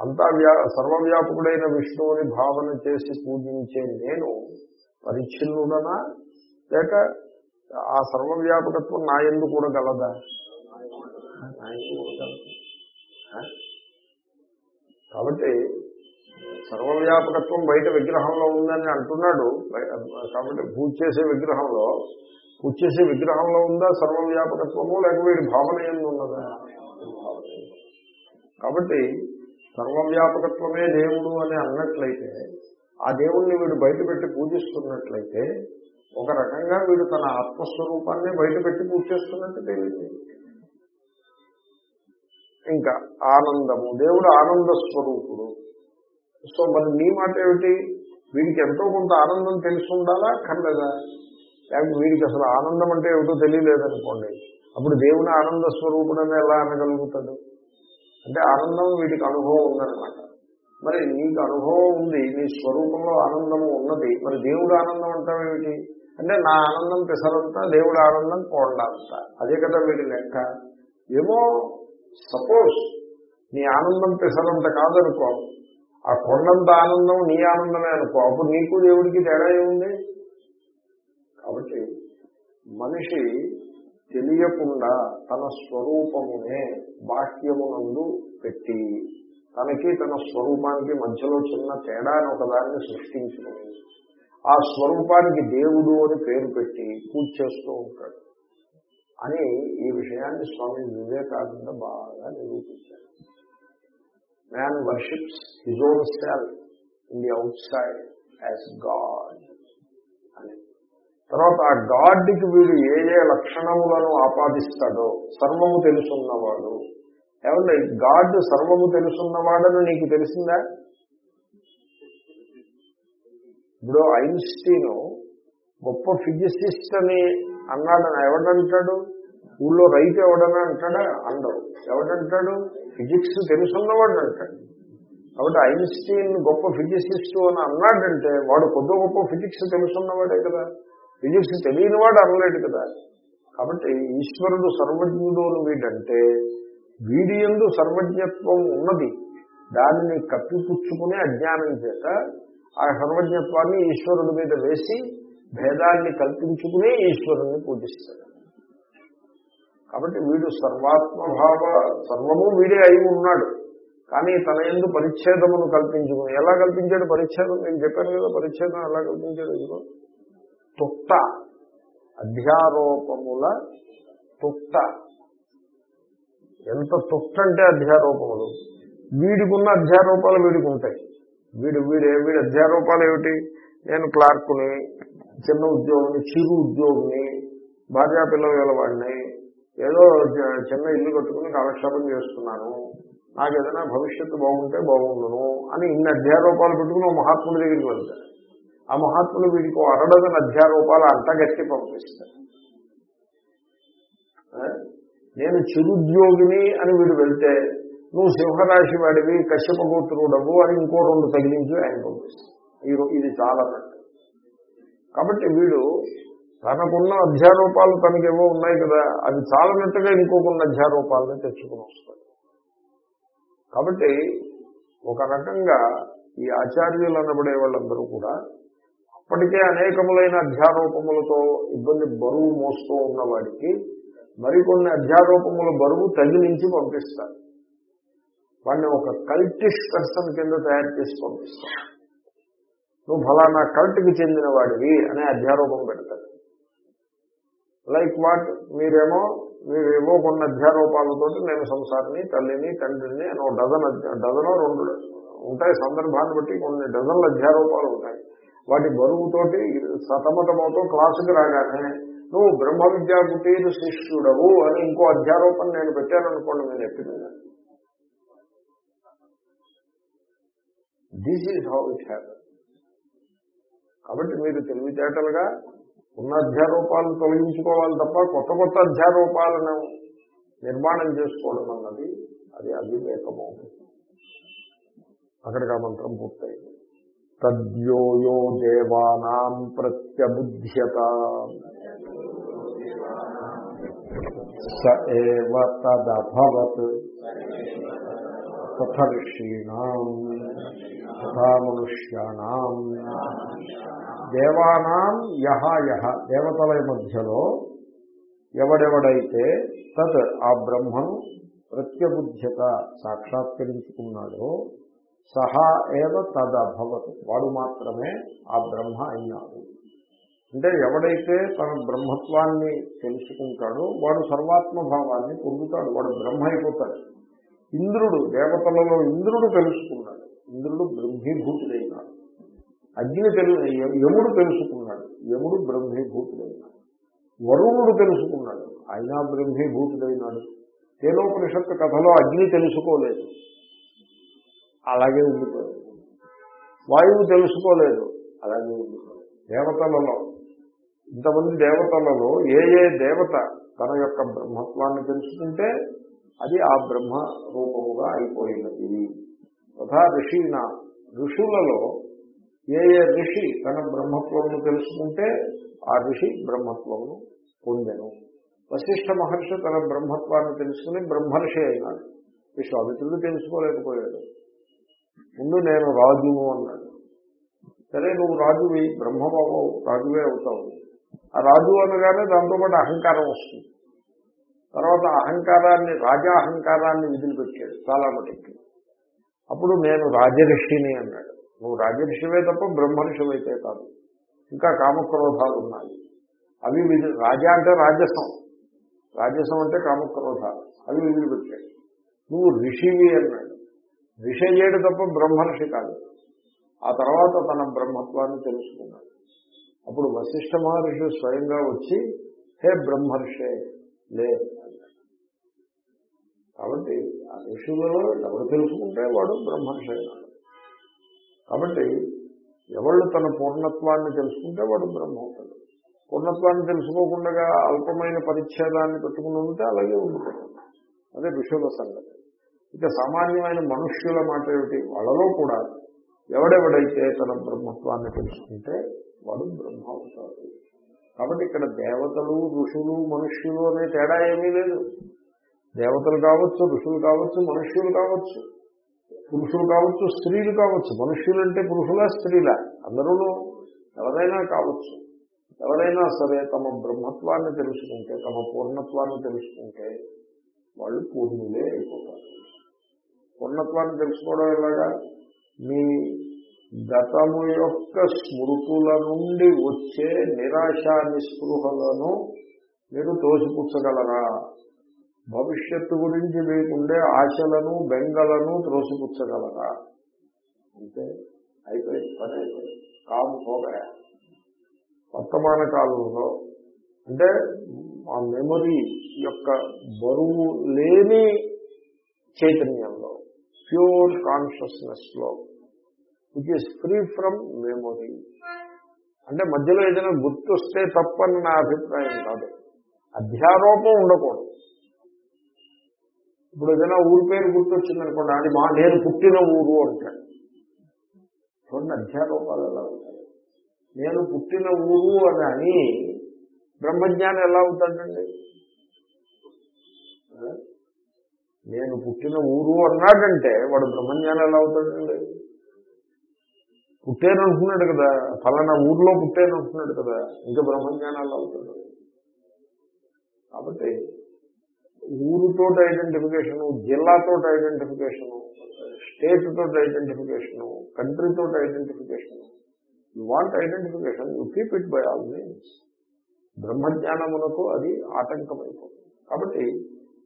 అంతా వ్యా సర్వవ్యాపకుడైన విష్ణువుని భావన చేసి పూజించే నేను పరిచ్ఛిన్నుడనా? లేక ఆ సర్వవ్యాపకత్వం నా ఎందు కూడా గలదా? కాబట్టి సర్వవ్యాపకత్వం బయట విగ్రహంలో ఉందని అంటున్నాడు. కాబట్టి పూజ చేసే విగ్రహంలో పూజ చేసే విగ్రహంలో ఉందా సర్వవ్యాపకత్వము? లేక వీడి భావన ఎందు ఉన్నదా? భావన కాబట్టి సర్వవ్యాపకత్వమే దేవుడు అని అన్నట్లయితే ఆ దేవుణ్ణి వీడు బయట పెట్టి పూజిస్తున్నట్లయితే ఒక రకంగా వీడు తన ఆత్మస్వరూపాన్ని బయట పెట్టి పూజ చేస్తున్నట్టు తెలియదు. ఇంకా ఆనందము. దేవుడు ఆనంద స్వరూపుడు. సో మరి నీ మాట ఏమిటి? వీడికి ఎంతో కొంత ఆనందం తెలిసి ఉండాలా? కర్లేదా లేకపోతే వీడికి అసలు ఆనందం అంటే ఏమిటో తెలియలేదనుకోండి. అప్పుడు దేవుని ఆనంద స్వరూపుడని ఎలా అనగలుగుతాడు? అంటే ఆనందం వీడికి అనుభవం ఉందనమాట మరి నీకు అనుభవం ఉంది నీ స్వరూపంలో ఆనందము ఉన్నది మరి దేవుడు ఆనందం అంటావేమిటి అంటే నా ఆనందం పెసరంతా దేవుడు ఆనందం కోండంతా. అదే కదా వీడి లెక్క. ఏమో సపోజ్ నీ ఆనందం పెసరంత కాదనుకో ఆ కొండంత ఆనందం నీ ఆనందమే అనుకో. అప్పుడు నీకు దేవుడికి తేడా ఏముంది? కాబట్టి మనిషి తెలియకుండా తన స్వరూపమునే బాహ్యమునందు పెట్టి తనకి తన స్వరూపానికి మధ్యలో చిన్న తేడా అని ఒకదాన్ని సృష్టించుకుని ఆ స్వరూపానికి దేవుడు అని పేరు పెట్టి పూజ చేస్తూ ఉంటాడు. అని ఈ విషయాన్ని స్వామి వివేకానంద బాగా నిరూపించారు. Man worships his own self in the outside as God అని. తర్వాత ఆ గాడ్కి వీడు ఏ ఏ లక్షణములను ఆపాదిస్తాడో సర్వము తెలుసున్నవాడు. ఏమంటే గాడ్ సర్వము తెలుసున్నవాడని నీకు తెలిసిందా? ఇప్పుడు ఐన్స్టీన్ గొప్ప ఫిజిసిస్ట్ అని అన్నాడని ఎవడంటాడు? ఊళ్ళో రైతు ఎవడన్నా అంటాడా? అందరు. ఎవడంటాడు? ఫిజిక్స్ తెలుసున్నవాడు అంటాడు కాబట్టి ఐన్స్టీన్ గొప్ప ఫిజిసిస్ట్ అని అన్నాడంటే వాడు కొద్ది గొప్ప ఫిజిక్స్ తెలుసున్నవాడే కదా. ఫిజిక్స్ తెలియని వాడు అనలేడు కదా. కాబట్టి ఈశ్వరుడు సర్వజ్ఞుడు అని వీడంటే వీడి ఎందు సర్వజ్ఞత్వం ఉన్నది. దానిని కప్పిపుచ్చుకునే అజ్ఞానం చేత ఆ సర్వజ్ఞత్వాన్ని ఈశ్వరుడి మీద వేసి భేదాన్ని కల్పించుకునే ఈశ్వరుణ్ణి పూజిస్తాడు. కాబట్టి వీడు సర్వాత్మభావ సర్వము వీడే అయి ఉన్నాడు. కానీ తన ఎందు పరిచ్ఛేదమును కల్పించుకుని ఎలా కల్పించాడు పరిచ్ఛేదం? నేను చెప్పాను కదా పరిచ్ఛేదం ఎలా కల్పించాడు ఇదిగో. తుట్ట అధ్యారోపముల తుట్ట. ఎంత తుట్ట అంటే అధ్యారోపములు? వీడికున్న అధ్యారోపాలు వీడికి ఉంటాయి. వీడు వీడు వీడి అధ్యారోపాలు ఏమిటి? నేను క్లార్కుని చిన్న ఉద్యోగిని చిరు ఉద్యోగిని భార్యా పిల్లలు గలవాడిని ఏదో చిన్న ఇల్లు కట్టుకుని కాలక్షేపం చేస్తున్నాను. నాకు ఏదైనా భవిష్యత్తు బాగుంటే బాగుండును అని ఇన్ని అధ్యారోపాలు పెట్టుకుని మహాత్ముడి దగ్గరికి వెళ్తాడు. ఆ మహాత్ముడు వీడికి ఓ అరడదని అధ్యారోపాలు అంటగట్టి పంపిస్తాడు. నేను చిరుద్యోగిని అని వీడు వెళ్తే నువ్వు సింహరాశి వాడివి కశ్యప గోత్రుడవు అని ఇంకో రెండు తగిలించి ఆయన పంపిస్తాడు. ఇది చాలా పెద్ద. కాబట్టి వీడు తనకున్న అధ్యారూపాలు తనకేవో ఉన్నాయి కదా అది చాలనట్టుగా ఇంకొకన్న అధ్యారూపాలను తెచ్చుకుని వస్తాడు. కాబట్టి ఒక రకంగా ఈ ఆచార్యులు అనబడే వాళ్ళందరూ కూడా అప్పటికే అనేకములైన అధ్యారూపములతో ఇబ్బంది బరువు మోస్తూ ఉన్నవాడికి మరికొన్ని అధ్యారూపముల బరువు తగిలించి పంపిస్తారు. వాడిని ఒక కల్టిష్ పర్సన్ కింద తయారు చేసి పంపిస్తారు. నువ్వు ఫలానా కల్ట్కి చెందిన వాడివి అనే అధ్యారూపం పెడతాడు. Like what? మీరేమో మీరు ఏవో కొన్ని అధ్యారోపాలతోటి నేను సంసారిని తల్లిని తండ్రిని అని ఒక డజన్ అధ్యా- డజనో రెండు ఉంటాయి సందర్భాన్ని బట్టి కొన్ని డజన్ల అధ్యారోపాలు ఉంటాయి. వాటి బరువుతోటి సతమతమవుతూ క్లాసుకి రాగానే నువ్వు బ్రహ్మ విద్యా కుటీరు శిష్యుడవు అని ఇంకో అధ్యారోపణ నేను పెట్టాననుకోండి నేను ఎప్పుడు this is how it happen కాబట్టి మీరు తెలివితేటలుగా ఉన్న అధ్యారూపాలను తొలగించుకోవాలి తప్ప కొత్త కొత్త అధ్యారూపాలను నిర్మాణం చేసుకోవడం అన్నది అది అవివేకము అక్కడికి ఆ మంత్రం పూర్తయింది. తద్యోయో దేవానాం ప్రత్యబుధ్యత. స ఏవ తదభవత్. తథ ఋషీణాం. తథా మనుష్యాణం. దేవానాం యహ యహ. దేవతల మధ్యలో ఎవడెవడైతే తత్ ఆ బ్రహ్మను ప్రత్యబుద్ధ్యత సాక్షాత్కరించుకున్నాడో సహా ఏవ తదభవత్. వాడు మాత్రమే ఆ బ్రహ్మ అయినాడు అంటే ఎవడైతే తన బ్రహ్మత్వాన్ని తెలుసుకుంటాడో వాడు సర్వాత్మభావాన్ని పొందుతాడు. వాడు బ్రహ్మ అయిపోతాడు. ఇంద్రుడు దేవతలలో ఇంద్రుడు తెలుసుకున్నాడు. ఇంద్రుడు బ్రహ్మీభూతుడైనాడు. అగ్ని తెలు యముడు తెలుసుకున్నాడు యముడు బ్రహ్మీభూతుడైనాడు వరుణుడు తెలుసుకున్నాడు అయినా బ్రహ్మీభూతుడైనాడు. తేనోపనిషత్తు కథలో అగ్ని తెలుసుకోలేదు. అలాగే ఉండిపోయాడు. వాయువు తెలుసుకోలేదు. అలాగే ఉండిపోయాడు. దేవతలలో ఇంతమంది దేవతలలో ఏ ఏ దేవత తన యొక్క బ్రహ్మత్వాన్ని తెలుసుకుంటే అది ఆ బ్రహ్మ రూపముగా అయిపోయినది. తథా నా ఋషులలో ఏ ఏ ఋషి తన బ్రహ్మత్వమును తెలుసుకుంటే ఆ ఋషి బ్రహ్మత్వమును పొందెను. వశిష్ఠ మహర్షి తన బ్రహ్మత్వాన్ని తెలుసుకుని బ్రహ్మర్షి అయినాడు. విశ్వామిత్రుడు తెలుసుకోలేకపోయాడు. ముందు నేను రాజును అన్నాడు. సరే నువ్వు రాజువి బ్రహ్మబాబు రాజువే అవుతావు. ఆ రాజు అనగానే దాంతో పాటు అహంకారం వస్తుంది. తర్వాత అహంకారాన్ని రాజా అహంకారాన్ని విధులు పెట్టాడు చాలా మటుకి. అప్పుడు నేను రాజర్షిని అన్నాడు. నువ్వు రాజర్షివే తప్ప బ్రహ్మర్షివైతే కాదు. ఇంకా కామక్రోధాలు ఉన్నాయి. అవి విధి రాజా అంటే రాజసం. రాజసం అంటే కామక్రోధాలు. అవి విదిలిపెట్టాడు నువ్వు ఋషివి అన్నాడు. ఋషి అయ్యాడు తప్ప బ్రహ్మర్షి కాదు. ఆ తర్వాత తన బ్రహ్మత్వాన్ని తెలుసుకున్నాడు. అప్పుడు వశిష్ఠ మహర్షి స్వయంగా వచ్చి హే బ్రహ్మర్షే లే కాబట్టి ఆ ఋషులలో ఎవరు తెలుసుకుంటే వాడు బ్రహ్మర్షి అయినాడు. కాబట్టి ఎవళ్ళు తన పూర్ణత్వాన్ని తెలుసుకుంటే వాడు బ్రహ్మ అవుతాడు పూర్ణత్వాన్ని తెలుసుకోకుండా అల్పమైన పరిచ్ఛేదాన్ని పెట్టుకుని ఉంటే అలాగే ఉండిపోతుంది అదే ఋషుల సంగతి. ఇక సామాన్యమైన మనుష్యుల మాట ఏమిటి? వాళ్ళలో కూడా ఎవడెవడైతే తన బ్రహ్మత్వాన్ని తెలుసుకుంటే వాడు బ్రహ్మ అవుతాడు కాబట్టి ఇక్కడ దేవతలు ఋషులు మనుష్యులు అనే తేడా ఏమీ లేదు. దేవతలు కావచ్చు ఋషులు కావచ్చు మనుష్యులు కావచ్చు. పురుషులు కావచ్చు స్త్రీలు కావచ్చు. మనుష్యులు అంటే పురుషుల స్త్రీల? అందరూ ఎవరైనా కావచ్చు. ఎవరైనా సరే తమ బ్రహ్మత్వాన్ని తెలుసుకుంటే తమ పూర్ణత్వాన్ని తెలుసుకుంటే వాళ్ళు పూర్ణులే అయిపోతారు. పూర్ణత్వాన్ని తెలుసుకోవడం ఎలాగా? మీ గతము యొక్క స్మృతుల నుండి వచ్చే నిరాశ నిస్పృహలను మీరు తోసిపుచ్చగలరా? భవిష్యత్తు గురించి మీకుండే ఆశలను బెంగలను త్రోసిపుచ్చగలరా? అంటే అయిపోయింది పని అయిపోయింది కాము పోగా వర్తమాన కాలంలో అంటే ఆ మెమొరీ యొక్క బరువు లేని చైతన్యంలో pure కాన్షియస్నెస్లో which is free from memory. అంటే మధ్యలో ఏదైనా గుర్తొస్తే తప్పని నా అభిప్రాయం కాదు. అధ్యారోపం ఉండకూడదు. ఇప్పుడు ఏదైనా ఊరి పేరు గుర్తొచ్చింది అనుకోండి అది మా నేను పుట్టిన ఊరు అంటాడు. చూడండి అధ్యారూపాలు ఎలా ఉంటాయి. నేను పుట్టిన ఊరు అని అని బ్రహ్మజ్ఞానం ఎలా అవుతాడండి నేను పుట్టిన ఊరు అన్నాడంటే వాడు బ్రహ్మజ్ఞానం ఎలా అవుతాడండి పుట్టేను కదా ఫలానా ఊర్లో పుట్టేను కదా ఇంకా బ్రహ్మజ్ఞానాలు అవుతాడు కాబట్టి ఊరుతో ఐడెంటిఫికేషను జిల్లాతో ఐడెంటిఫికేషను స్టేట్ తోటి ఐడెంటిఫికేషను తోటి identification you want identification you keep it by all means బ్రహ్మజ్ఞానమునకు అది ఆటంకమైపోతుంది. కాబట్టి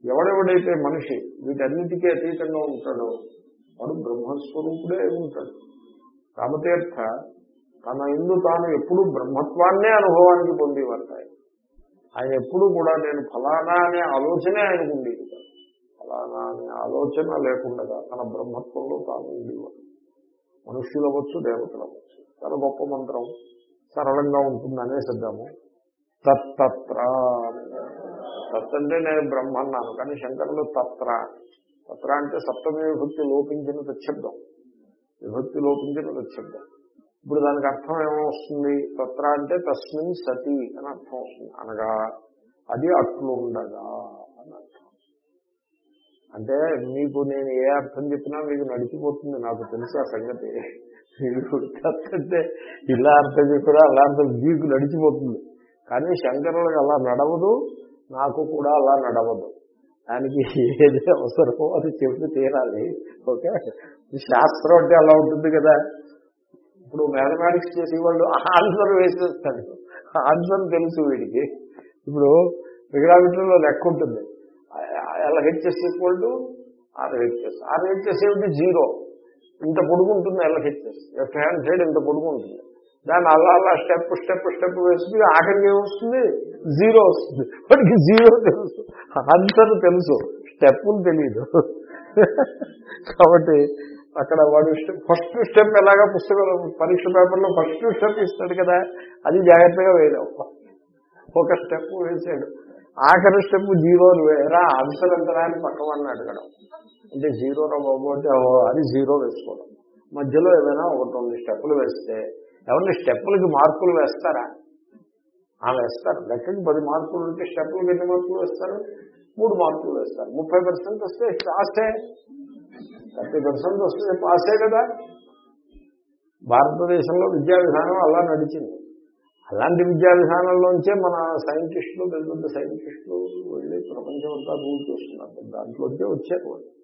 ఎవడెవడైతే మనిషి వీటన్నిటికీ అతీతంగా ఉంటాడో వాడు బ్రహ్మస్వరూపుడే ఉంటాడు. రామతీర్థ తన ఇందు తాను ఎప్పుడు బ్రహ్మత్వాన్నే అనుభవానికి పొందేవారు ఆయన ఎప్పుడు కూడా నేను ఫలానా అనే ఆలోచనే ఆయనకు ఉండేది ఫలానా అనే ఆలోచన లేకుండా తన బ్రహ్మత్వంలో తాను ఉండేవాడు. మనుష్యులు అవ్వచ్చు దేవతలు అవ్వచ్చు. చాలా గొప్ప మంత్రం. సరళంగా ఉంటుంది అనేసిద్దాము తత్తత్ర తత్ అంటే నేను బ్రహ్మ అన్నాను కానీ శంకరులు తత్ర. తత్ర అంటే సప్తమి విభక్తి లోపించిన తచ్చబ్దం విభక్తి లోపించిన తచ్చబ్దం ఇప్పుడు దానికి అర్థం ఏమొస్తుంది? తత్ర అంటే తస్మిన్ సతి అని అర్థం వస్తుంది. అనగా అది అట్లుండగా అని అర్థం అంటే మీకు నేను ఏ అర్థం చెప్పినా మీకు నడిచిపోతుంది. నాకు తెలుసు ఆ సంగతి. మీరు అంటే ఇలా అర్థం చెప్పినా అలా అర్థం మీకు నడిచిపోతుంది. కానీ శంకరులకు అలా నడవదు. నాకు కూడా అలా నడవదు. దానికి ఏది అవసరమో అది చెప్పి తీరాలి. ఓకే? శాస్త్రం అంటే అలా ఉంటుంది కదా. ఇప్పుడు మ్యాథమెటిక్స్ చేసేవాళ్ళు ఆన్సర్ వేసేస్తాడు ఆన్సర్ తెలుసు వీడికి. ఇప్పుడు ట్రిగ్రామిటరీలో లెక్క ఉంటుంది. ఎలా LHS equal to RHS RHS ఏమిటి? జీరో ఇంత పొడుగుంటుంది ఎలా హెచ్ఎస్ లెఫ్ట్ హ్యాండ్ సైడ్ ఇంత పొడుగుంటుంది దాన్ని అలా అలా స్టెప్ స్టెప్ స్టెప్ వేసుకుని ఆఖరికి ఏమొస్తుంది? జీరో వస్తుంది. వాడికి జీరో తెలుసు. ఆన్సర్ తెలుసు. స్టెప్పులు తెలియదు కాబట్టి అక్కడ వాడు ఫస్ట్ స్టెప్ ఎలాగా పుస్తకం పరీక్ష పేపర్లో ఫస్ట్ స్టెప్ ఇస్తాడు కదా అది జాగ్రత్తగా వేయడం ఒక స్టెప్ వేసాడు. ఆఖరి స్టెప్ జీరోలు వేయరా ఆన్సర్ ఎంతరా అని పక్కమని అడగడం అంటే జీరో రా బాబు అంటే అది జీరో వేసుకోవడం. మధ్యలో ఏమైనా ఒకటి రెండు స్టెప్పులు వేస్తే ఎవరిని స్టెప్పులకి మార్కులు వేస్తారా? ఆ వేస్తారు. లెక్కకి పది మార్కులు ఉంటే స్టెప్పులకి ఎన్ని మార్కులు వేస్తారు? మూడు మార్కులు వేస్తారు. ముప్పై పర్సెంట్ వస్తే పాసే థర్టీ పర్సెంట్ వస్తే పాసే కదా. భారతదేశంలో విద్యా విధానం అలా నడిచింది. అలాంటి విద్యా విధానంలోంచే మన సైంటిస్టులు పెద్ద పెద్ద సైంటిస్టులు వెళ్ళి ప్రపంచం అంతా రూల్ చేస్తున్నారు. దాంట్లోంచే వచ్చారు వాళ్ళు.